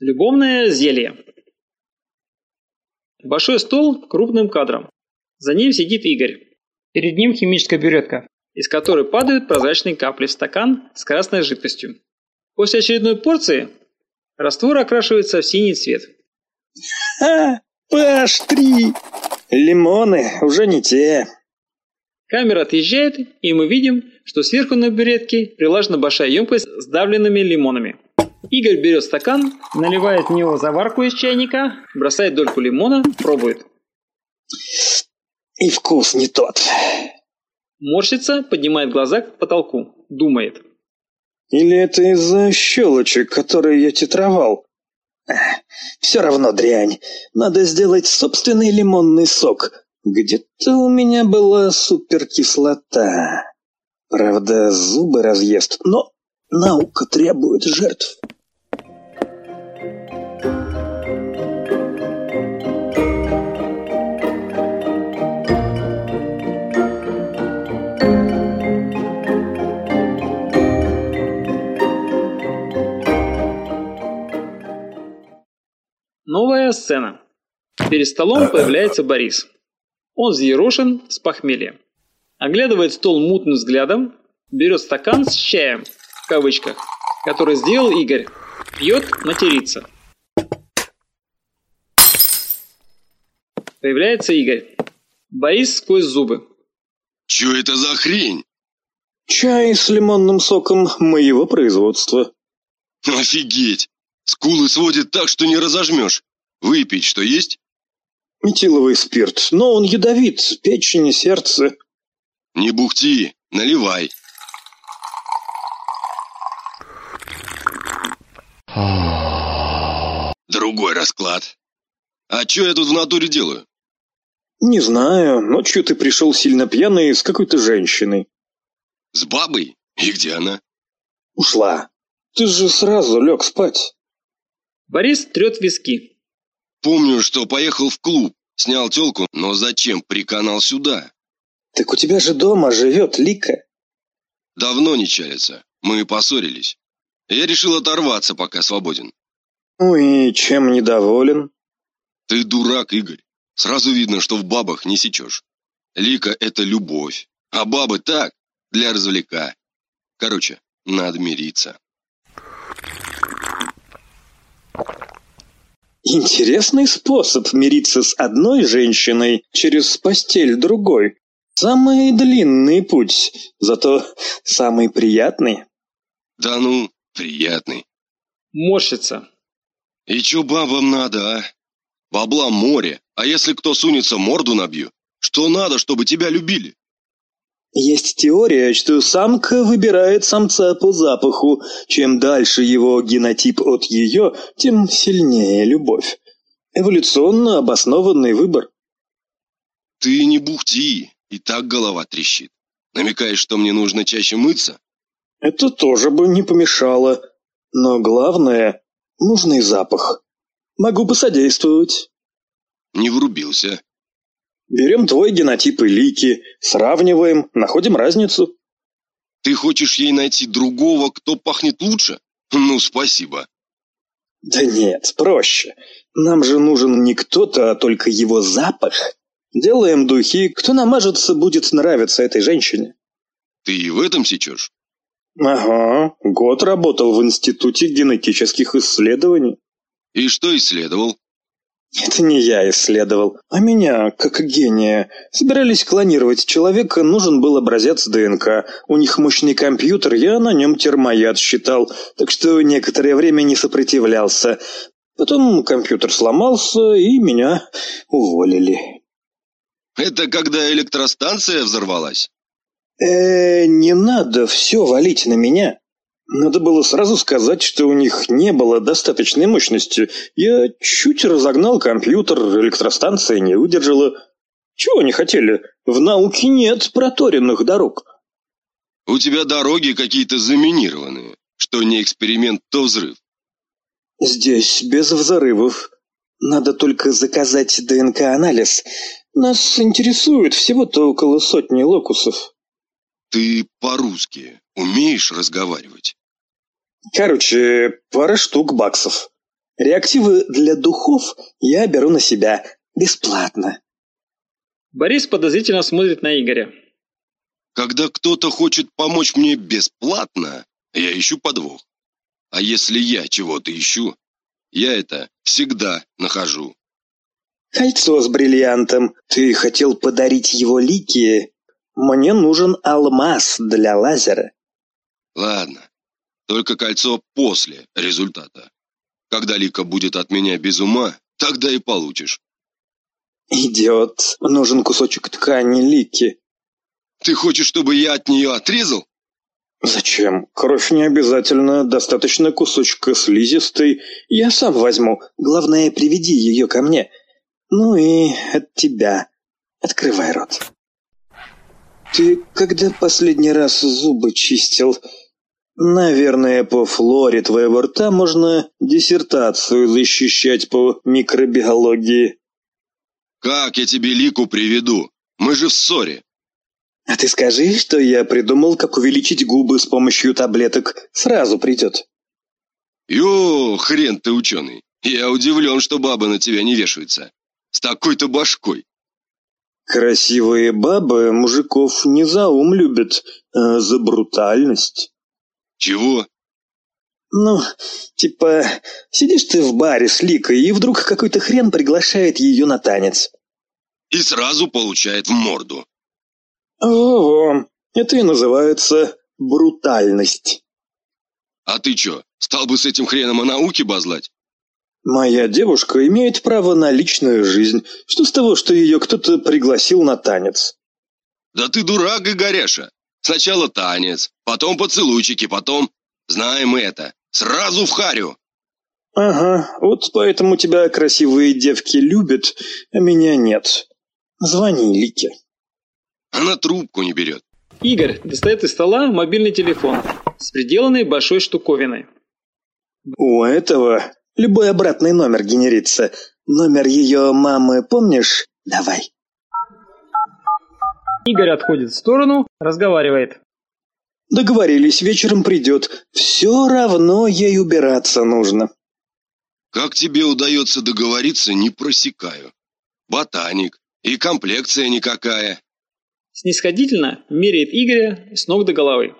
Любовное зелье. Большой стол крупным кадром. За ним сидит Игорь. Перед ним химическая бюретка, из которой падают прозрачные капли в стакан с красной жидкостью. После очередной порции раствор окрашивается в синий цвет. А, PH3! Лимоны уже не те. Камера отъезжает, и мы видим, что сверху на бюретке прилажена большая емкость с давленными лимонами. Игорь берет стакан, наливает в него заварку из чайника, бросает дольку лимона, пробует. И вкус не тот. Морщится, поднимает глаза к потолку, думает. Или это из-за щелочек, которые я титровал? Все равно дрянь. Надо сделать собственный лимонный сок. Где-то у меня была суперкислота. Правда, зубы разъест, но наука требует жертв. Новая сцена. Перед столом появляется Борис. Он взъерошен с похмелья. Оглядывает стол мутным взглядом, берет стакан с чаем, в кавычках, который сделал Игорь. Пьет, матерится. Появляется Игорь. Борис сквозь зубы. Чё это за хрень? Чай с лимонным соком моего производства. Офигеть! Скулы сводит так, что не разожмешь. Выпить что есть? Метиловый спирт, но он ядовит, печень и сердце. Не бухти, наливай. Другой расклад. А чё я тут в натуре делаю? Не знаю, ночью ты пришел сильно пьяный с какой-то женщиной. С бабой? И где она? Ушла. Ты же сразу лег спать. Борис трет виски. Помню, что поехал в клуб, снял тёлку, но зачем приканал сюда? Так у тебя же дома живет Лика. Давно не чалится. Мы поссорились. Я решил оторваться, пока свободен. Ну и чем недоволен? Ты дурак, Игорь. Сразу видно, что в бабах не сечешь. Лика — это любовь. А бабы так, для развлека. Короче, надо мириться. Интересный способ мириться с одной женщиной через постель другой. Самый длинный путь, зато самый приятный. Да ну, приятный. Морщится. И чё бабам надо, а? Бабла море, а если кто сунется, морду набью. Что надо, чтобы тебя любили? Есть теория, что самка выбирает самца по запаху. Чем дальше его генотип от ее, тем сильнее любовь. Эволюционно обоснованный выбор. Ты не бухти, и так голова трещит. Намекаешь, что мне нужно чаще мыться? Это тоже бы не помешало. Но главное – нужный запах. Могу посодействовать. Не врубился. Берем твой генотип и лики, сравниваем, находим разницу. Ты хочешь ей найти другого, кто пахнет лучше? Ну, спасибо. Да нет, проще. Нам же нужен не кто-то, а только его запах. Делаем духи, кто намажется, будет нравиться этой женщине. Ты и в этом сечешь? Ага, год работал в Институте генетических исследований. И что исследовал? Это не я исследовал, а меня, как гения. Собирались клонировать человека, нужен был образец ДНК. У них мощный компьютер, я на нем термояд считал, так что некоторое время не сопротивлялся. Потом компьютер сломался, и меня уволили. Это когда электростанция взорвалась? Э, не надо все валить на меня. Надо было сразу сказать, что у них не было достаточной мощности. Я чуть разогнал компьютер, электростанция не выдержала. Чего они хотели? В науке нет проторенных дорог. У тебя дороги какие-то заминированные. Что не эксперимент, то взрыв. Здесь без взрывов. Надо только заказать ДНК-анализ. Нас интересует всего-то около сотни локусов. Ты по-русски умеешь разговаривать? Короче, пара штук баксов. Реактивы для духов я беру на себя бесплатно. Борис подозрительно смотрит на Игоря. Когда кто-то хочет помочь мне бесплатно, я ищу подвох. А если я чего-то ищу, я это всегда нахожу. Кольцо с бриллиантом. Ты хотел подарить его Лике? Мне нужен алмаз для лазера. Ладно, только кольцо после результата. Когда Лика будет от меня без ума, тогда и получишь. Идет. Нужен кусочек ткани Лики. Ты хочешь, чтобы я от нее отрезал? Зачем? Кровь не обязательно, достаточно кусочка слизистой. Я сам возьму. Главное, приведи ее ко мне. Ну и от тебя. Открывай рот. Ты когда последний раз зубы чистил? Наверное, по флоре твоего рта можно диссертацию защищать по микробиологии. Как я тебе Лику приведу? Мы же в ссоре. А ты скажи, что я придумал, как увеличить губы с помощью таблеток. Сразу придет. Ё, хрен ты ученый. Я удивлен, что бабы на тебя не вешаются. С такой-то башкой. Красивые бабы мужиков не за ум любят, а за брутальность. Чего? Ну, типа, сидишь ты в баре с Ликой, и вдруг какой-то хрен приглашает ее на танец. И сразу получает в морду. О, это и называется брутальность. А ты чё, стал бы с этим хреном о науке базлать? Моя девушка имеет право на личную жизнь. Что с того, что ее кто-то пригласил на танец? Да ты дурак, Игоряша. Сначала танец, потом поцелуйчики, потом... Знаем это. Сразу в харю. Ага, вот поэтому тебя красивые девки любят, а меня нет. Звони Лике. Она трубку не берет. Игорь достает из стола мобильный телефон с приделанной большой штуковиной. У этого любой обратный номер генерится. Номер ее мамы помнишь? Давай. Игорь отходит в сторону, разговаривает. Договорились, вечером придет. Все равно ей убираться нужно. Как тебе удается договориться, не просекаю. Ботаник. И комплекция никакая. Снисходительно меряет Игоря с ног до головы.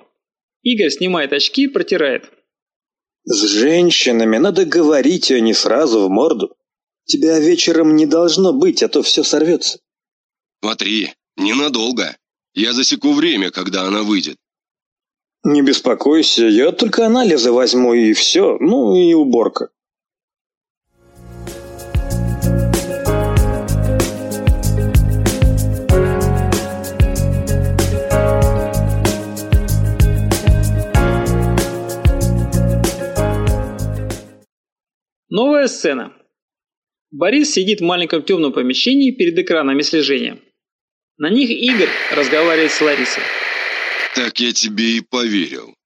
Игорь снимает очки, протирает. С женщинами надо говорить, а не сразу в морду. Тебя вечером не должно быть, а то все сорвется. Смотри, ненадолго. Я засеку время, когда она выйдет. Не беспокойся, я только анализы возьму и все, ну и уборка. Новая сцена. Борис сидит в маленьком темном помещении перед экранами слежения. На них Игорь разговаривает с Ларисой. Так я тебе и поверил.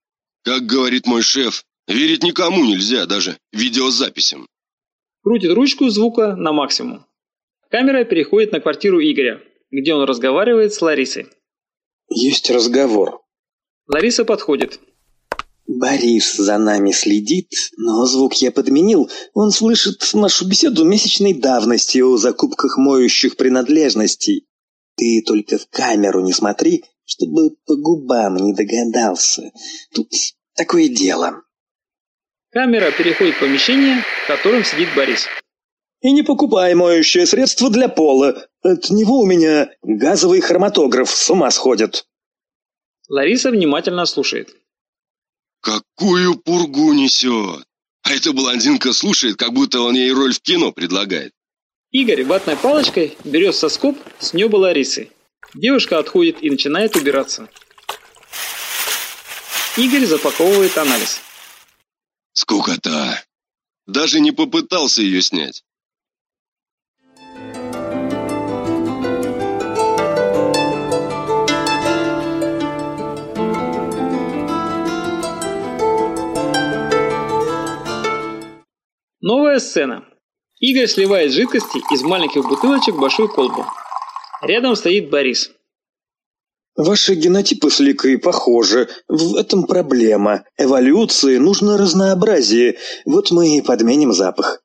Как говорит мой шеф, верить никому нельзя, даже видеозаписям. Крутит ручку звука на максимум. Камера переходит на квартиру Игоря, где он разговаривает с Ларисой. Есть разговор. Лариса подходит. Борис за нами следит, но звук я подменил. Он слышит нашу беседу месячной давности о закупках моющих принадлежностей. Ты только в камеру не смотри, чтобы по губам не догадался. Тут такое дело. Камера переходит в помещение, в котором сидит Борис. И не покупай моющее средство для пола. От него у меня газовый хроматограф с ума сходит. Лариса внимательно слушает. Какую пургу несет! А эта блондинка слушает, как будто он ей роль в кино предлагает. Игорь ватной палочкой берет соскоб с неба Ларисы. Девушка отходит и начинает убираться. Игорь запаковывает анализ. Скукота. Даже не попытался ее снять. Новая сцена. Игорь сливает жидкости из маленьких бутылочек в большую колбу. Рядом стоит Борис. Ваши генотипы с Ликой похожи. В этом проблема. Эволюции нужно разнообразие. Вот мы и подменим запах.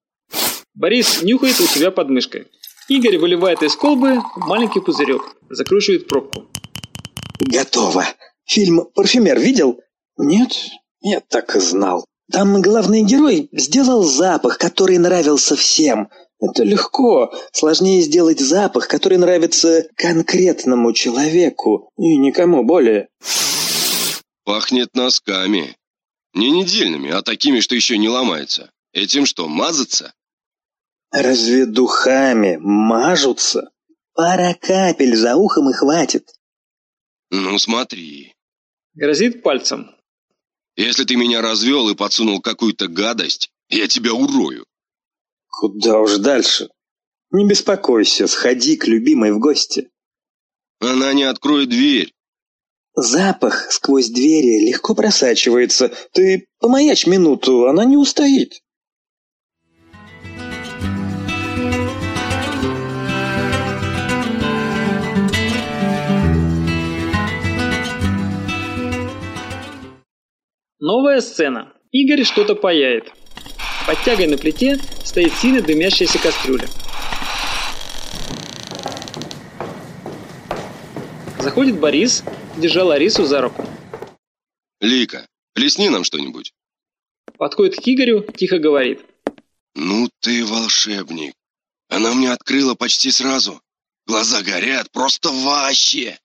Борис нюхает у себя под мышкой. Игорь выливает из колбы маленький пузырек, закручивает пробку. Готово. Фильм «Парфюмер» видел? Нет, я так и знал. Там главный герой сделал запах, который нравился всем. Это легко. Сложнее сделать запах, который нравится конкретному человеку и никому более. Пахнет носками. Не недельными, а такими, что еще не ломаются. Этим что, мазаться? Разве духами мажутся? Пара капель за ухом и хватит. Ну, смотри. Грозит пальцем. Если ты меня развел и подсунул какую-то гадость, я тебя урою. Куда уж дальше? Не беспокойся, сходи к любимой в гости. Она не откроет дверь. Запах сквозь двери легко просачивается. Ты помаячь минуту, она не устоит. Новая сцена. Игорь что-то паяет. Под тягой на плите стоит сильно дымящаяся кастрюля. Заходит Борис, держа Ларису за руку. Лика, плесни нам что-нибудь. Подходит к Игорю, тихо говорит. Ну ты волшебник. Она мне открыла почти сразу. Глаза горят, просто вообще.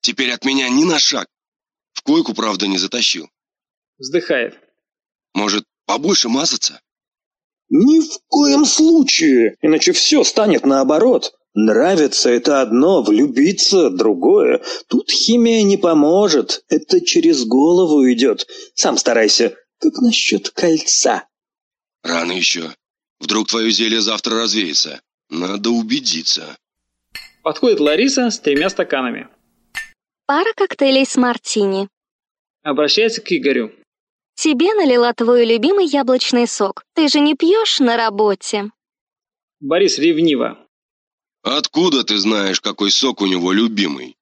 Теперь от меня ни на шаг. В койку, правда, не затащил. Вздыхает. Может, побольше мазаться? Ни в коем случае, иначе все станет наоборот. Нравится это одно, влюбиться другое. Тут химия не поможет, это через голову идет. Сам старайся. Как насчет кольца? Рано еще. Вдруг твое зелье завтра развеется. Надо убедиться. Подходит Лариса с тремя стаканами. Пара коктейлей с мартини. Обращается к Игорю. Тебе налила твой любимый яблочный сок. Ты же не пьешь на работе. Борис ревниво. Откуда ты знаешь, какой сок у него любимый?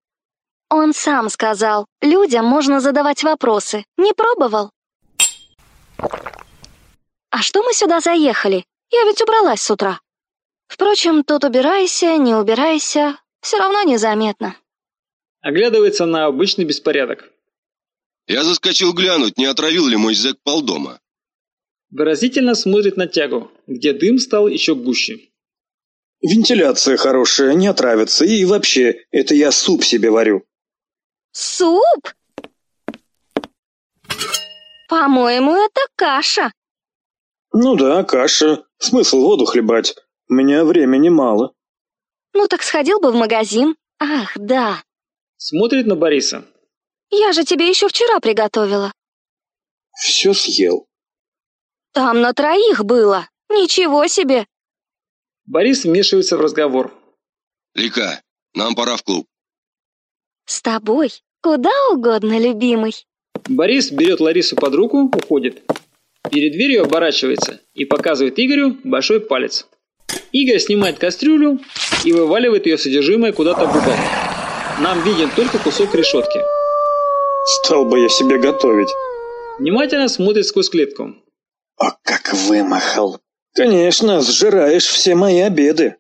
Он сам сказал, людям можно задавать вопросы. Не пробовал? А что мы сюда заехали? Я ведь убралась с утра. Впрочем, тут убирайся, не убирайся, все равно незаметно. Оглядывается на обычный беспорядок. Я заскочил глянуть, не отравил ли мой зэк полдома. Выразительно смотрит на тягу, где дым стал еще гуще. Вентиляция хорошая, не отравится. И вообще, это я суп себе варю. Суп? По-моему, это каша. Ну да, каша. Смысл воду хлебать. У меня времени мало. Ну так сходил бы в магазин. Ах, да. Смотрит на Бориса. Я же тебе еще вчера приготовила. Все съел. Там на троих было. Ничего себе. Борис вмешивается в разговор. Лика, нам пора в клуб. С тобой куда угодно, любимый. Борис берет Ларису под руку, уходит. Перед дверью оборачивается и показывает Игорю большой палец. Игорь снимает кастрюлю и вываливает ее содержимое куда-то в угол. Нам виден только кусок решетки. Стал бы я себе готовить. Внимательно смотрит сквозь клетку. О, как вымахал. Конечно, сжираешь все мои обеды.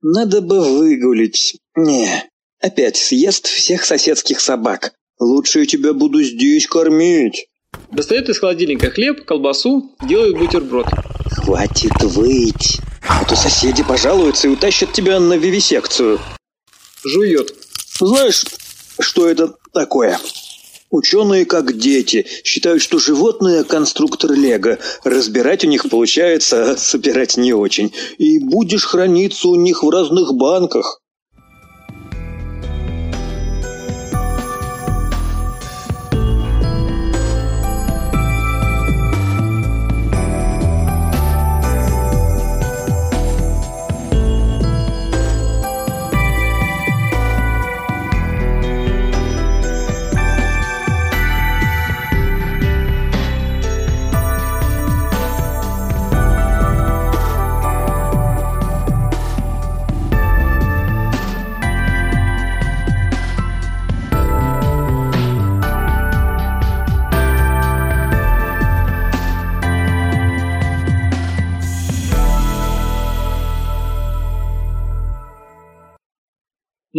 Надо бы выгулить. Не, опять съест всех соседских собак. Лучше я тебя буду здесь кормить. Достает из холодильника хлеб, колбасу, делает бутерброд. Хватит выть. А то соседи пожалуются и утащат тебя на вивисекцию. Жует. Знаешь, что это такое? Ученые, как дети, считают, что животные – конструктор Лего. Разбирать у них получается, а собирать не очень. И будешь храниться у них в разных банках.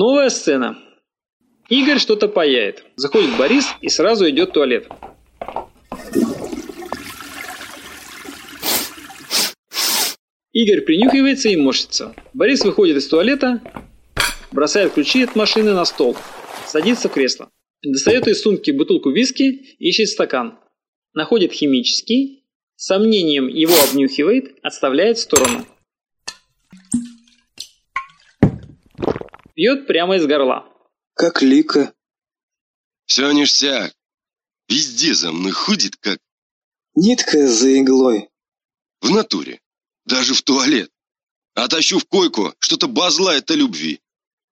Новая сцена. Игорь что-то паяет. Заходит Борис и сразу идет в туалет. Игорь принюхивается и морщится. Борис выходит из туалета, бросает ключи от машины на стол, садится в кресло. Достает из сумки бутылку виски, ищет стакан. Находит химический, сомнением его обнюхивает, отставляет в сторону. Пьет прямо из горла. Как Лика. Все ништяк. Везде за мной ходит, как Нитка за иглой. в натуре. Даже в туалет. А тащу в койку что-то базлает о любви.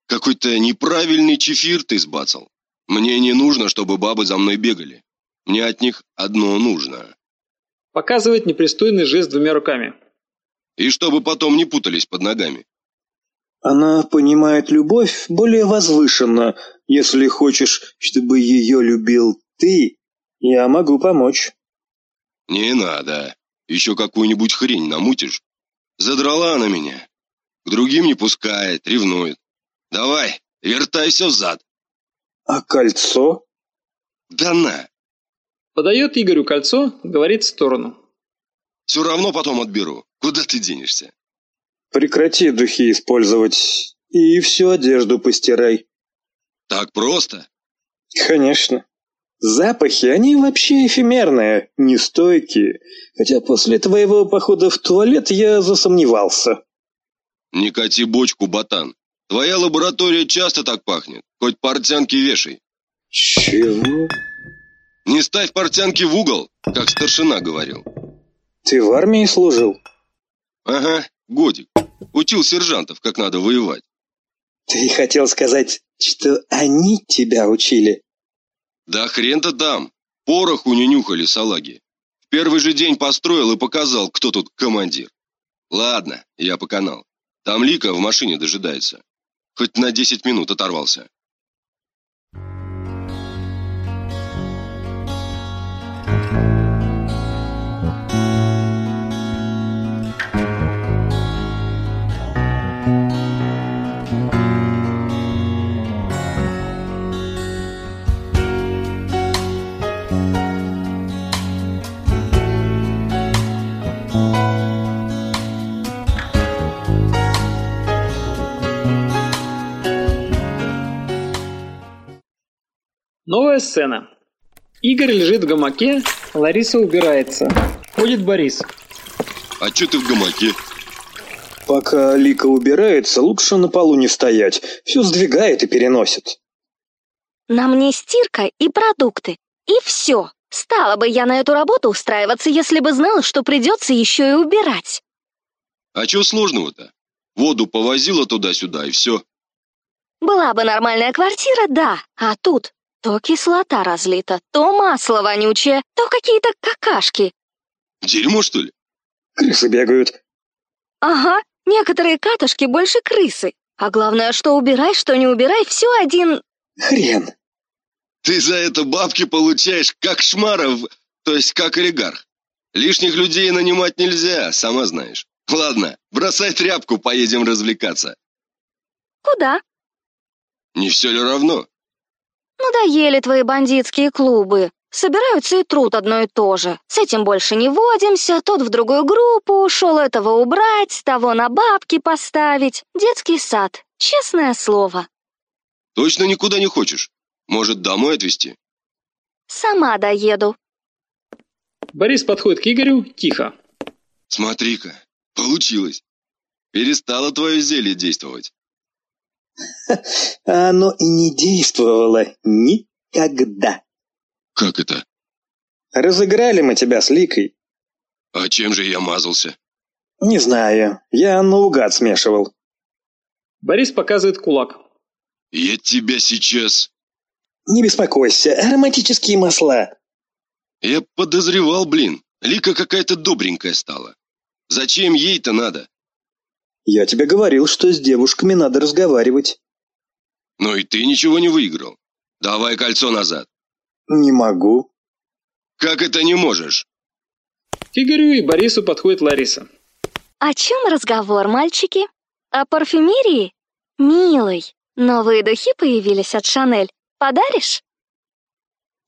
Какой-то неправильный чефир ты сбацал. Мне не нужно, чтобы бабы за мной бегали. Мне от них одно нужно. Показывает непристойный жест двумя руками. И чтобы потом не путались под ногами. Она понимает любовь более возвышенно. Если хочешь, чтобы ее любил ты, я могу помочь. Не надо. Еще какую-нибудь хрень намутишь. Задрала она меня. К другим не пускает, ревнует. Давай, вертайся взад. А кольцо? Да на. Подает Игорю кольцо, говорит в сторону. Все равно потом отберу. Куда ты денешься? Прекрати духи использовать и всю одежду постирай. Так просто? Конечно. Запахи, они вообще эфемерные, нестойкие. Хотя после твоего похода в туалет я засомневался. Не кати бочку, ботан. Твоя лаборатория часто так пахнет. Хоть портянки вешай. Чего? Не ставь портянки в угол, как старшина говорил. Ты в армии служил? Ага, годик. Учил сержантов, как надо воевать. Ты хотел сказать, что они тебя учили? Да хрен-то там. Пороху не нюхали салаги. В первый же день построил и показал, кто тут командир. Ладно, я по канал. Там Лика в машине дожидается. Хоть на 10 минут оторвался. Новая сцена. Игорь лежит в гамаке, Лариса убирается. Ходит Борис. А чё ты в гамаке? Пока Лика убирается, лучше на полу не стоять. Все сдвигает и переносит. На мне стирка и продукты. И все. Стала бы я на эту работу устраиваться, если бы знала, что придется еще и убирать. А чё сложного-то? Воду повозила туда-сюда и все. Была бы нормальная квартира, да, а тут то кислота разлита, то масло вонючее, то какие-то какашки. Дерьмо, что ли? Крысы бегают. Ага, некоторые катышки больше крысы. А главное, что убирай, что не убирай, все один... Хрен. Ты за это бабки получаешь, как шмаров, то есть как олигарх. Лишних людей нанимать нельзя, сама знаешь. Ладно, бросай тряпку, поедем развлекаться. Куда? Не все ли равно? Надоели твои бандитские клубы. Собираются и труд одно и то же. С этим больше не водимся, тот в другую группу ушел этого убрать, того на бабки поставить. Детский сад, честное слово. Точно никуда не хочешь? Может, домой отвезти? Сама доеду. Борис подходит к Игорю, тихо. Смотри-ка, получилось. Перестало твое зелье действовать. А оно и не действовало никогда. Как это? Разыграли мы тебя с Ликой. А чем же я мазался? Не знаю, я наугад смешивал. Борис показывает кулак. Я тебя сейчас... Не беспокойся, ароматические масла. Я подозревал, блин. Лика какая-то добренькая стала. Зачем ей-то надо? Я тебе говорил, что с девушками надо разговаривать. Ну и ты ничего не выиграл. Давай кольцо назад. Не могу. Как это не можешь? К Игорю и Борису подходит Лариса. О чем разговор, мальчики? О парфюмерии? Милый, Новые духи появились от Шанель. Подаришь?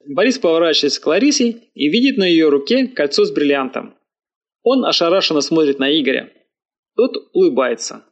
Борис поворачивается к Ларисе и видит на ее руке кольцо с бриллиантом. Он ошарашенно смотрит на Игоря. Тот улыбается.